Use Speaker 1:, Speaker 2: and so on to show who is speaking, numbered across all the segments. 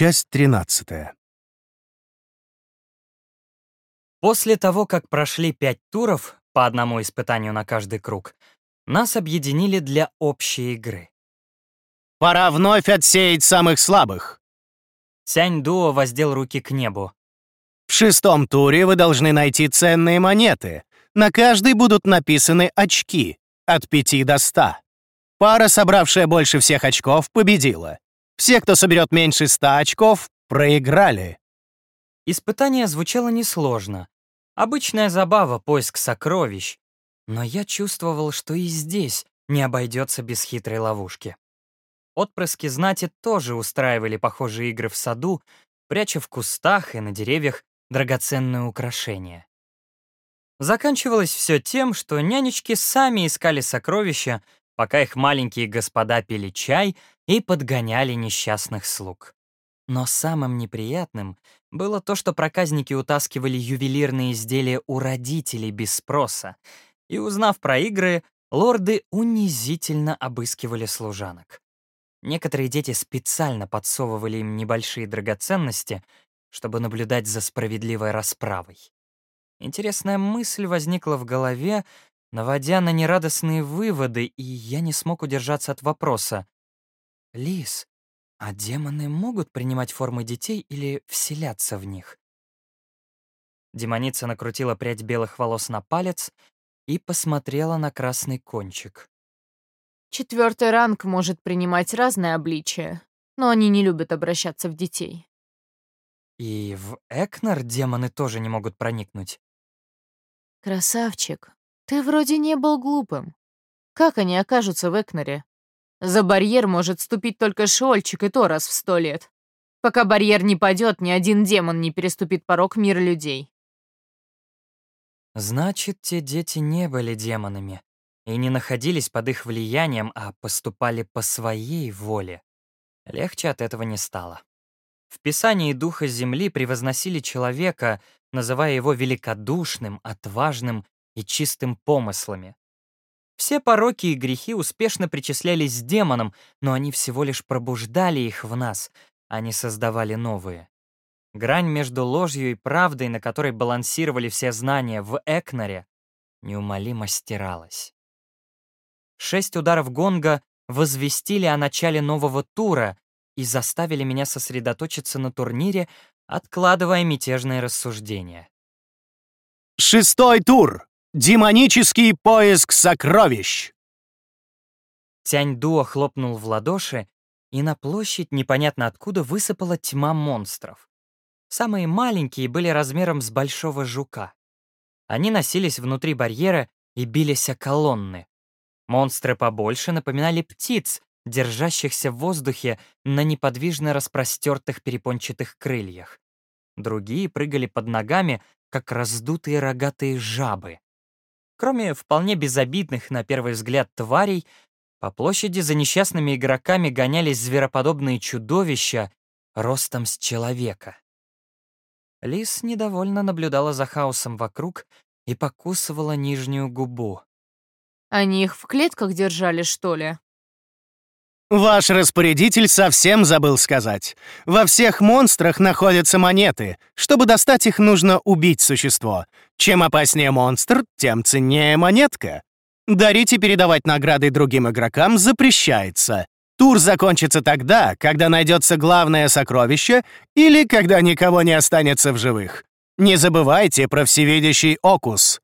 Speaker 1: Часть 13.
Speaker 2: После того, как прошли пять туров, по одному испытанию на каждый круг, нас объединили для общей игры.
Speaker 1: Пора вновь отсеять самых слабых.
Speaker 2: Сянь Дуо воздел руки к небу.
Speaker 1: В шестом туре вы должны найти ценные монеты. На каждой будут написаны очки, от 5 до 100. Пара, собравшая больше всех очков, победила. Все, кто соберет меньше 100 очков, проиграли.
Speaker 2: Испытание звучало несложно. Обычная забава, поиск сокровищ. Но я чувствовал, что и здесь не обойдется без хитрой ловушки. Отпрыски знати тоже устраивали похожие игры в саду, пряча в кустах и на деревьях драгоценные украшения. Заканчивалось все тем, что нянечки сами искали сокровища, пока их маленькие господа пили чай и подгоняли несчастных слуг. Но самым неприятным было то, что проказники утаскивали ювелирные изделия у родителей без спроса, и, узнав про игры, лорды унизительно обыскивали служанок. Некоторые дети специально подсовывали им небольшие драгоценности, чтобы наблюдать за справедливой расправой. Интересная мысль возникла в голове, наводя на нерадостные выводы, и я не смог удержаться от вопроса. «Лис, а демоны могут принимать формы детей или вселяться в них?» Демоница накрутила прядь белых волос на палец и посмотрела на красный кончик.
Speaker 3: Четвертый ранг может принимать разные обличия, но они не любят обращаться в детей.
Speaker 2: И в Экнер демоны тоже не могут проникнуть.
Speaker 3: Красавчик, ты вроде не был глупым. Как они окажутся в Экнере? За барьер может ступить только Шольчик, и то раз в сто лет. Пока барьер не падет, ни один демон не переступит порог мира людей.
Speaker 2: Значит, те дети не были демонами и не находились под их влиянием, а поступали по своей воле. Легче от этого не стало. В Писании Духа Земли превозносили человека, называя его великодушным, отважным и чистым помыслами. Все пороки и грехи успешно причислялись демонам, но они всего лишь пробуждали их в нас, а не создавали новые. Грань между ложью и правдой, на которой балансировали все знания в Экнере, неумолимо стиралась. Шесть ударов гонга возвестили о начале нового тура и заставили меня сосредоточиться на турнире, откладывая мятежные рассуждения.
Speaker 1: Шестой тур. Демонический поиск сокровищ.
Speaker 2: Тянь-Дуо хлопнул в ладоши, и на площадь непонятно откуда высыпала тьма монстров. Самые маленькие были размером с большого жука. Они носились внутри барьера и бились о колонны. Монстры побольше напоминали птиц, держащихся в воздухе на неподвижно распростертых перепончатых крыльях. Другие прыгали под ногами, как раздутые рогатые жабы. Кроме вполне безобидных, на первый взгляд, тварей, по площади за несчастными игроками гонялись звероподобные чудовища ростом с человека. Лис недовольно наблюдала за хаосом вокруг и покусывала нижнюю губу.
Speaker 3: Они их в клетках держали, что ли?
Speaker 1: Ваш распорядитель совсем забыл сказать. Во всех монстрах находятся монеты. Чтобы достать их, нужно убить существо. Чем опаснее монстр, тем ценнее монетка. Дарить и передавать награды другим игрокам запрещается. Тур закончится тогда, когда найдется главное сокровище или когда никого не останется в живых. Не забывайте про всевидящий окус.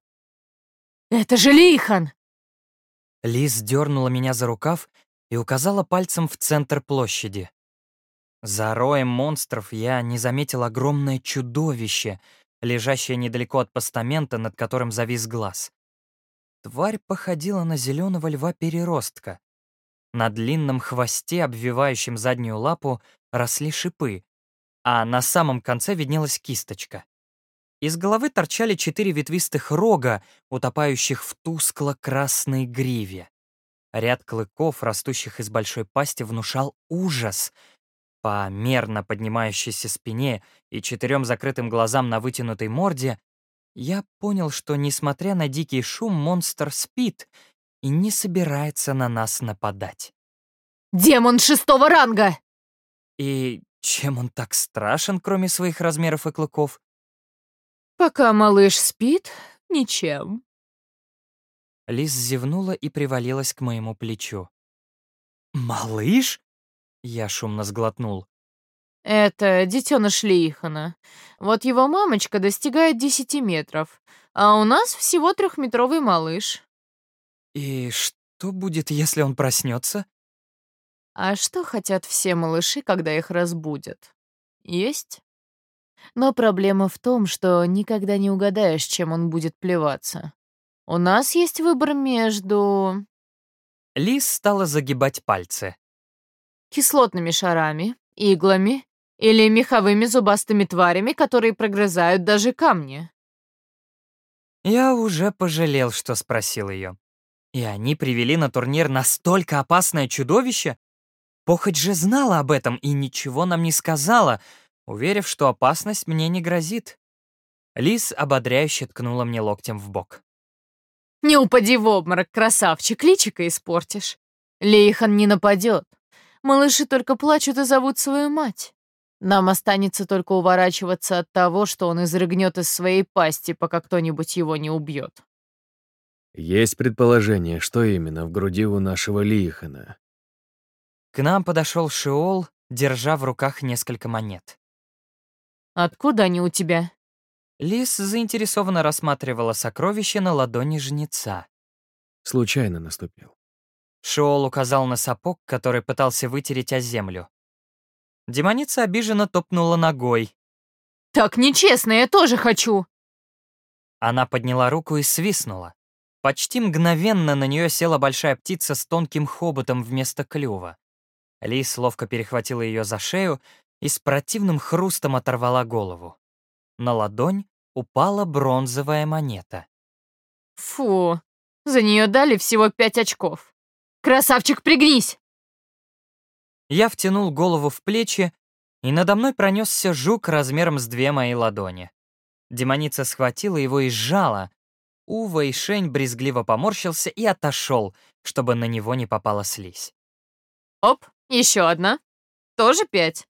Speaker 3: Это же Лихан!
Speaker 2: Лис дернула меня за рукав и указала пальцем в центр площади. За роем монстров я не заметил огромное чудовище, лежащее недалеко от постамента, над которым завис глаз. Тварь походила на зеленого льва-переростка. На длинном хвосте, обвивающем заднюю лапу, росли шипы, а на самом конце виднелась кисточка. Из головы торчали четыре ветвистых рога, утопающих в тускло-красной гриве. Ряд клыков, растущих из большой пасти, внушал ужас. По мерно поднимающейся спине и четырем закрытым глазам на вытянутой морде я понял, что, несмотря на дикий шум, монстр спит и не собирается на нас нападать.
Speaker 3: «Демон шестого ранга!»
Speaker 2: И чем он так страшен, кроме своих размеров и клыков?
Speaker 3: Пока малыш спит, ничем.
Speaker 2: Лис зевнула и привалилась к моему плечу. «Малыш?» Я шумно сглотнул.
Speaker 3: Это детеныш Лейхана. Вот его мамочка достигает десяти метров, а у нас всего трехметровый малыш.
Speaker 2: И что будет, если он проснется?
Speaker 3: А что хотят все малыши, когда их разбудят? Есть? Но проблема в том, что никогда не угадаешь, чем он будет плеваться. У нас есть выбор между...
Speaker 2: Лис стала загибать пальцы.
Speaker 3: Кислотными шарами, иглами или меховыми зубастыми тварями, которые прогрызают даже камни.
Speaker 2: Я уже пожалел, что спросил ее. И они привели на турнир настолько опасное чудовище? Похоть же знала об этом и ничего нам не сказала, уверив, что опасность мне не грозит. Лис ободряюще ткнула мне локтем в бок.
Speaker 3: «Не упади в обморок, красавчик, личико испортишь. Лейхан не нападет. Малыши только плачут и зовут свою мать. Нам останется только уворачиваться от того, что он изрыгнет из своей пасти, пока кто-нибудь его не убьет.
Speaker 4: Есть предположение, что именно в груди у нашего Лихана.
Speaker 2: К нам подошел Шиол, держа в руках несколько монет.
Speaker 3: «Откуда они у тебя?»
Speaker 2: Лис заинтересованно рассматривала сокровище на ладони жнеца.
Speaker 4: Случайно наступил.
Speaker 2: Шиол указал на сапог, который пытался вытереть о землю. Демоница обиженно топнула ногой.
Speaker 3: «Так нечестно, я тоже хочу!»
Speaker 2: Она подняла руку и свистнула. Почти мгновенно на нее села большая птица с тонким хоботом вместо клюва. Лис ловко перехватила ее за шею и с противным хрустом оторвала голову. На ладонь упала бронзовая монета.
Speaker 3: «Фу, за нее дали всего пять очков. Красавчик, пригнись!»
Speaker 2: Я втянул голову в плечи, и надо мной пронесся жук размером с две мои ладони. Демоница схватила его и сжала. Ува и Шень брезгливо поморщился и отошел, чтобы на него не попала слизь.
Speaker 3: Оп, еще одна. Тоже пять.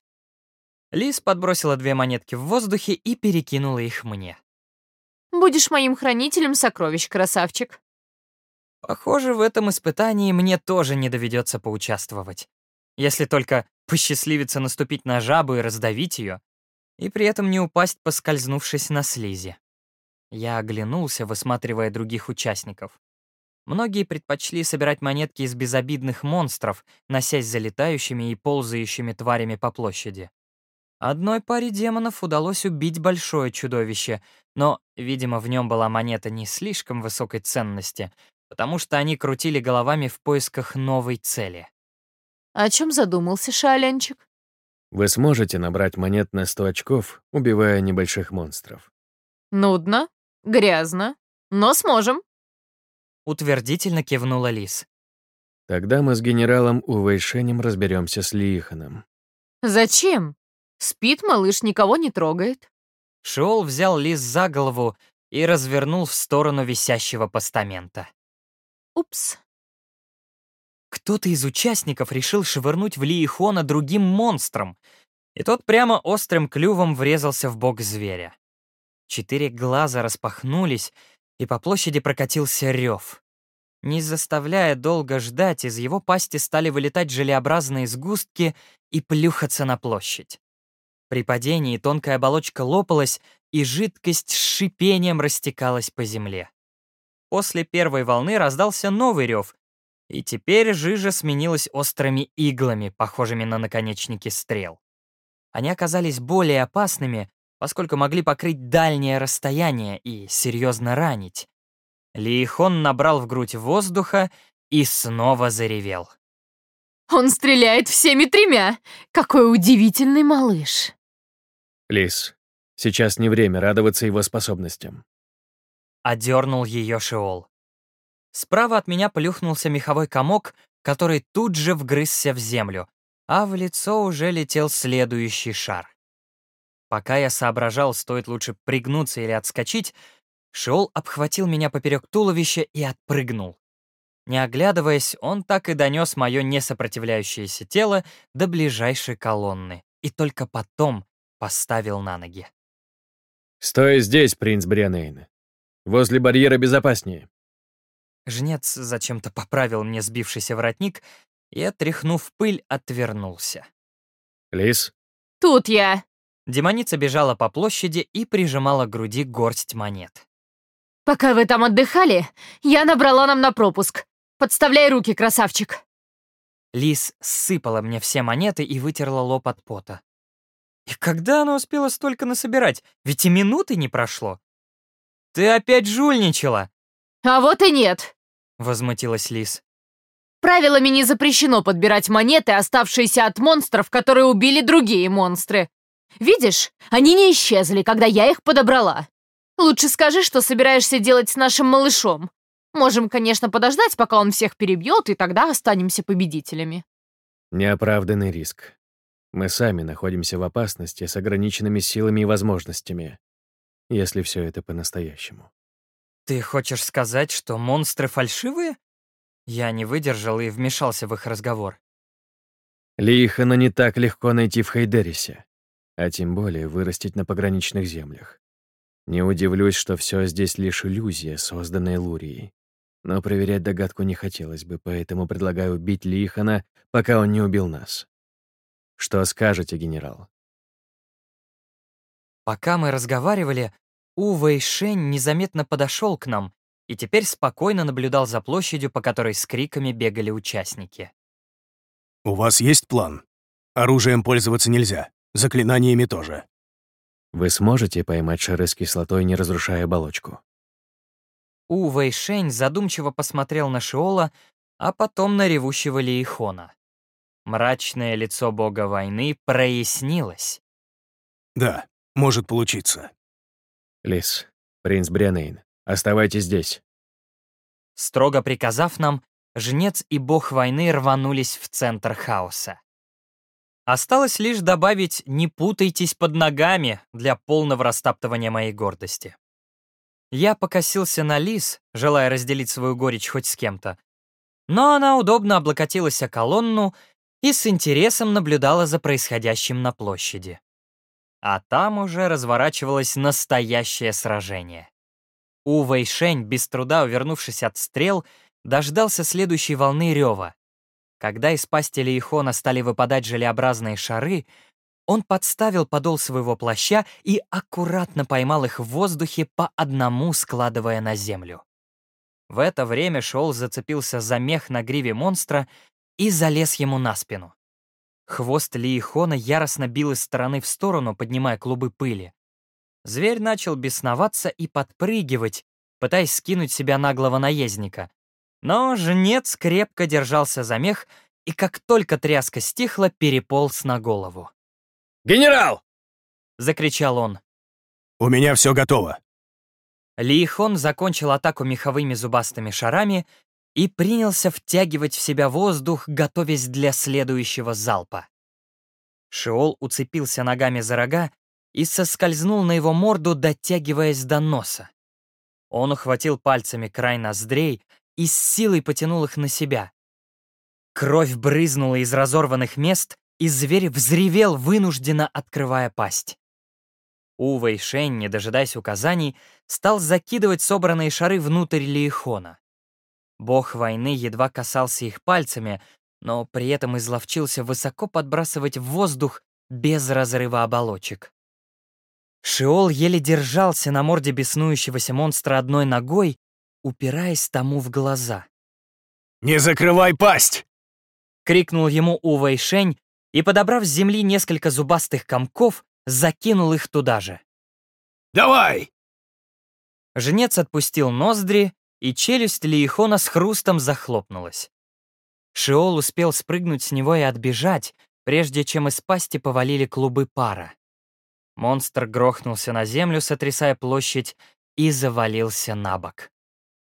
Speaker 2: Лис подбросила две монетки в воздухе и перекинула их мне.
Speaker 3: Будешь моим хранителем сокровищ, красавчик.
Speaker 2: Похоже, в этом испытании мне тоже не доведется поучаствовать. Если только посчастливится наступить на жабу и раздавить ее, и при этом не упасть, поскользнувшись на слизи. Я оглянулся, высматривая других участников. Многие предпочли собирать монетки из безобидных монстров, носясь за летающими и ползающими тварями по площади. Одной паре демонов удалось убить большое чудовище, но, видимо, в нем была монета не слишком высокой ценности, потому что они крутили головами в поисках новой цели.
Speaker 3: О чем задумался Шаленчик?
Speaker 4: Вы сможете набрать монет на 100 очков, убивая небольших монстров.
Speaker 3: Нудно, грязно, но сможем.
Speaker 2: Утвердительно кивнула Лис.
Speaker 4: Тогда мы с генералом Увейшенем разберемся с Лиханом.
Speaker 3: Зачем? Спит малыш, никого не трогает.
Speaker 2: Шиол взял Лис за голову и развернул в сторону висящего постамента.
Speaker 3: Упс.
Speaker 2: Кто-то из участников решил швырнуть в Лиихона другим монстром, и тот прямо острым клювом врезался в бок зверя. Четыре глаза распахнулись, и по площади прокатился рев. Не заставляя долго ждать, из его пасти стали вылетать желеобразные сгустки и плюхаться на площадь. При падении тонкая оболочка лопалась, и жидкость с шипением растекалась по земле. После первой волны раздался новый рев, и теперь жижа сменилась острыми иглами, похожими на наконечники стрел. Они оказались более опасными, поскольку могли покрыть дальнее расстояние и серьезно ранить. Лихон набрал в грудь воздуха и снова заревел.
Speaker 3: Он стреляет всеми тремя. Какой удивительный малыш.
Speaker 4: Лис, сейчас не время радоваться его способностям.
Speaker 2: Одернул ее Шиол. Справа от меня плюхнулся меховой комок, который тут же вгрызся в землю, а в лицо уже летел следующий шар. Пока я соображал, стоит лучше пригнуться или отскочить, Шиол обхватил меня поперек туловища и отпрыгнул. Не оглядываясь, он так и донес мое несопротивляющееся тело до ближайшей колонны и только потом поставил на ноги.
Speaker 4: «Стой здесь, принц Брианейн. Возле барьера безопаснее».
Speaker 2: Жнец зачем-то поправил мне сбившийся воротник и, отряхнув пыль, отвернулся.
Speaker 4: «Лис?»
Speaker 3: Тут я.
Speaker 2: Демоница бежала по площади и прижимала к груди горсть монет.
Speaker 3: Пока вы там отдыхали, я набрала нам на пропуск. Подставляй руки, красавчик.
Speaker 2: Лис сыпала мне все монеты и вытерла лоб от пота. И когда она успела столько насобирать? Ведь и минуты не прошло. «Ты опять жульничала!»
Speaker 3: А вот и нет.
Speaker 2: — возмутилась Лис.
Speaker 3: Правилами не запрещено подбирать монеты, оставшиеся от монстров, которые убили другие монстры. Видишь, они не исчезли, когда я их подобрала. Лучше скажи, что собираешься делать с нашим малышом. Можем, конечно, подождать, пока он всех перебьет, и тогда останемся победителями.
Speaker 4: Неоправданный риск. Мы сами находимся в опасности с ограниченными силами и возможностями, если все это по-настоящему.
Speaker 2: «Ты хочешь сказать, что монстры фальшивые?» Я не выдержал и вмешался в их разговор.
Speaker 4: Лихана не так легко найти в Хейдерисе, а тем более вырастить на пограничных землях. Не удивлюсь, что все здесь лишь иллюзия, созданная Лурией. Но проверять догадку не хотелось бы, поэтому предлагаю убить Лихана, пока он не убил нас. Что скажете, генерал?
Speaker 2: Пока мы разговаривали, У Вэйшень незаметно подошел к нам и теперь спокойно наблюдал за площадью, по которой с криками бегали участники.
Speaker 1: «У вас есть план? Оружием пользоваться нельзя, заклинаниями тоже».
Speaker 4: Вы сможете поймать шары с кислотой, не разрушая оболочку?
Speaker 2: У Вэйшень задумчиво посмотрел на Шиола, а потом на ревущего Лиихона. Мрачное лицо бога войны прояснилось.
Speaker 1: «Да, может получиться».
Speaker 4: Лис, принц Брианейн, оставайтесь здесь.
Speaker 2: Строго приказав нам, жнец и бог войны рванулись в центр хаоса. Осталось лишь добавить «не путайтесь под ногами» для полного растаптывания моей гордости. Я покосился на Лис, желая разделить свою горечь хоть с кем-то, но она удобно облокотилась о колонну и с интересом наблюдала за происходящим на площади. А там уже разворачивалось настоящее сражение. У Вэйшень, без труда увернувшись от стрел, дождался следующей волны рева. Когда из пасти Лейхона стали выпадать желеобразные шары, он подставил подол своего плаща и аккуратно поймал их в воздухе по одному, складывая на землю. В это время Шоул зацепился за мех на гриве монстра и залез ему на спину. Хвост Лиихона яростно бил из стороны в сторону, поднимая клубы пыли. Зверь начал бесноваться и подпрыгивать, пытаясь скинуть себя наглого наездника. Но жнец крепко держался за мех и, как только тряска стихла, переполз на голову.
Speaker 4: «Генерал!»
Speaker 2: — закричал он.
Speaker 1: «У меня все готово».
Speaker 2: Лиихон закончил атаку меховыми зубастыми шарами и принялся втягивать в себя воздух, готовясь для следующего залпа. Шиол уцепился ногами за рога и соскользнул на его морду, дотягиваясь до носа. Он ухватил пальцами край ноздрей и с силой потянул их на себя. Кровь брызнула из разорванных мест, и зверь взревел, вынужденно открывая пасть. Ува и Шень, не дожидаясь указаний, стал закидывать собранные шары внутрь Лиихона. Бог войны едва касался их пальцами, но при этом изловчился высоко подбрасывать в воздух без разрыва оболочек. Шиол еле держался на морде беснующегося монстра одной ногой, упираясь тому в глаза.
Speaker 1: «Не закрывай пасть!»
Speaker 2: — крикнул ему Ува Шень и, подобрав с земли несколько зубастых комков, закинул их туда же.
Speaker 1: «Давай!»
Speaker 2: Жнец отпустил ноздри, и челюсть Лиихона с хрустом захлопнулась. Шиол успел спрыгнуть с него и отбежать, прежде чем из пасти повалили клубы пара. Монстр грохнулся на землю, сотрясая площадь, и завалился на бок.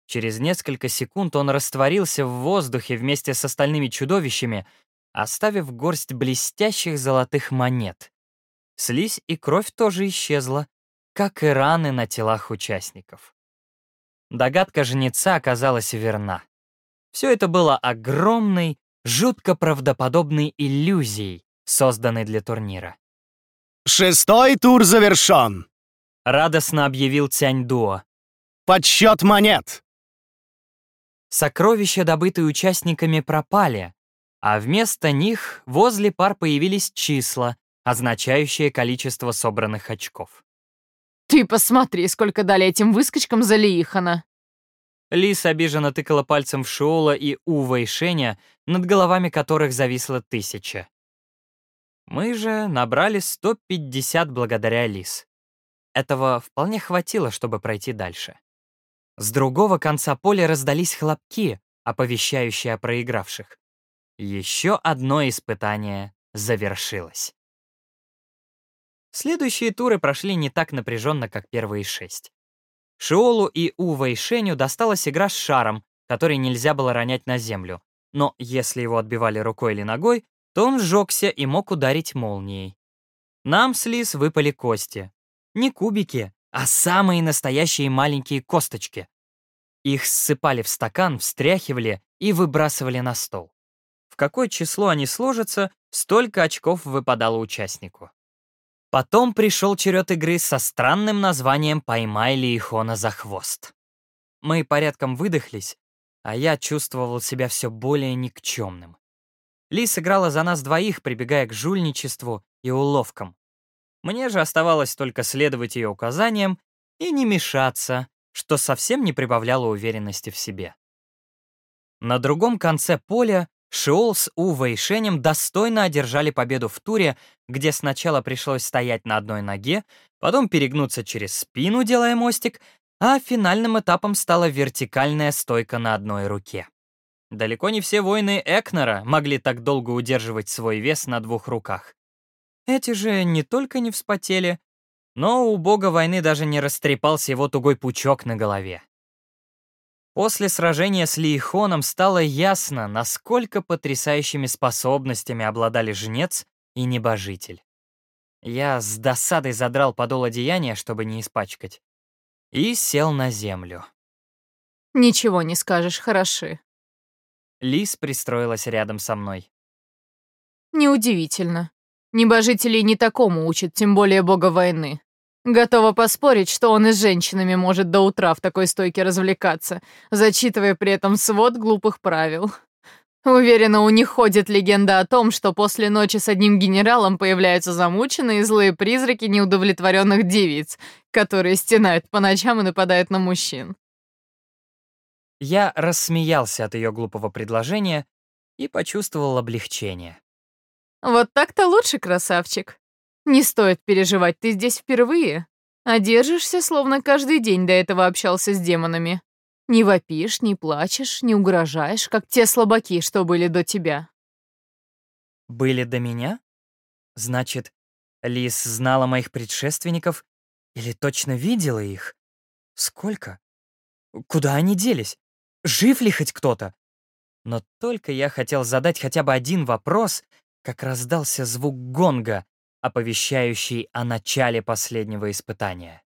Speaker 2: Через несколько секунд он растворился в воздухе вместе с остальными чудовищами, оставив горсть блестящих золотых монет. Слизь и кровь тоже исчезла, как и раны на телах участников. Догадка жнеца оказалась верна. Все это было огромной, жутко правдоподобной иллюзией, созданный для турнира.
Speaker 1: «Шестой тур завершен!
Speaker 2: Радостно объявил Тянь-Дуо.
Speaker 1: Подсчет монет!»
Speaker 2: Сокровища, добытые участниками, пропали, а вместо них возле пар появились числа, означающие количество собранных очков.
Speaker 3: Ты посмотри, сколько дали этим выскочкам за Лиихана.
Speaker 2: Лис обиженно тыкала пальцем в Шиола и Ува и Шеня, над головами которых зависла тысяча. Мы же набрали 150 благодаря Лис. Этого вполне хватило, чтобы пройти дальше. С другого конца поля раздались хлопки, оповещающие о проигравших. Еще одно испытание завершилось. Следующие туры прошли не так напряженно, как первые шесть. Шиолу и Ува и Шеню досталась игра с шаром, который нельзя было ронять на землю, но если его отбивали рукой или ногой, то он сжегся и мог ударить молнией. Нам с Лис выпали кости. Не кубики, а самые настоящие маленькие косточки. Их ссыпали в стакан, встряхивали и выбрасывали на стол. В какое число они сложатся, столько очков выпадало участнику. Потом пришел черед игры со странным названием «Поймай Лиихона за хвост». Мы порядком выдохлись, а я чувствовал себя все более никчемным. Ли сыграла за нас двоих, прибегая к жульничеству и уловкам. Мне же оставалось только следовать ее указаниям и не мешаться, что совсем не прибавляло уверенности в себе. На другом конце поля Шиол с Увой и Шенем достойно одержали победу в туре, где сначала пришлось стоять на одной ноге, потом перегнуться через спину, делая мостик, а финальным этапом стала вертикальная стойка на одной руке. Далеко не все воины Экнера могли так долго удерживать свой вес на двух руках. Эти же не только не вспотели, но у бога войны даже не растрепался его тугой пучок на голове. После сражения с Лиихоном стало ясно, насколько потрясающими способностями обладали жнец и небожитель. Я с досадой задрал подол одеяния, чтобы не испачкать, и сел на землю.
Speaker 3: Ничего не скажешь, хороши.
Speaker 2: Лис пристроилась рядом со мной.
Speaker 3: Неудивительно. Небожителей не такому учат, тем более бога войны. Готова поспорить, что он и с женщинами может до утра в такой стойке развлекаться, зачитывая при этом свод глупых правил. Уверена, у них ходит легенда о том, что после ночи с одним генералом появляются замученные злые призраки неудовлетворенных девиц, которые стенают по ночам и нападают на мужчин.
Speaker 2: Я рассмеялся от ее глупого предложения и почувствовал облегчение.
Speaker 3: Вот так-то лучше, красавчик. Не стоит переживать, ты здесь впервые. А держишься, словно каждый день до этого общался с демонами. Не вопишь, не плачешь, не угрожаешь, как те слабаки, что были до тебя.
Speaker 2: Были до меня? Значит, Лис знала моих предшественников или точно видела их? Сколько? Куда они делись? Жив ли хоть кто-то? Но только я хотел задать хотя бы один вопрос, как раздался звук гонга, оповещающий о начале последнего испытания.